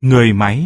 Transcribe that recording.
người máy.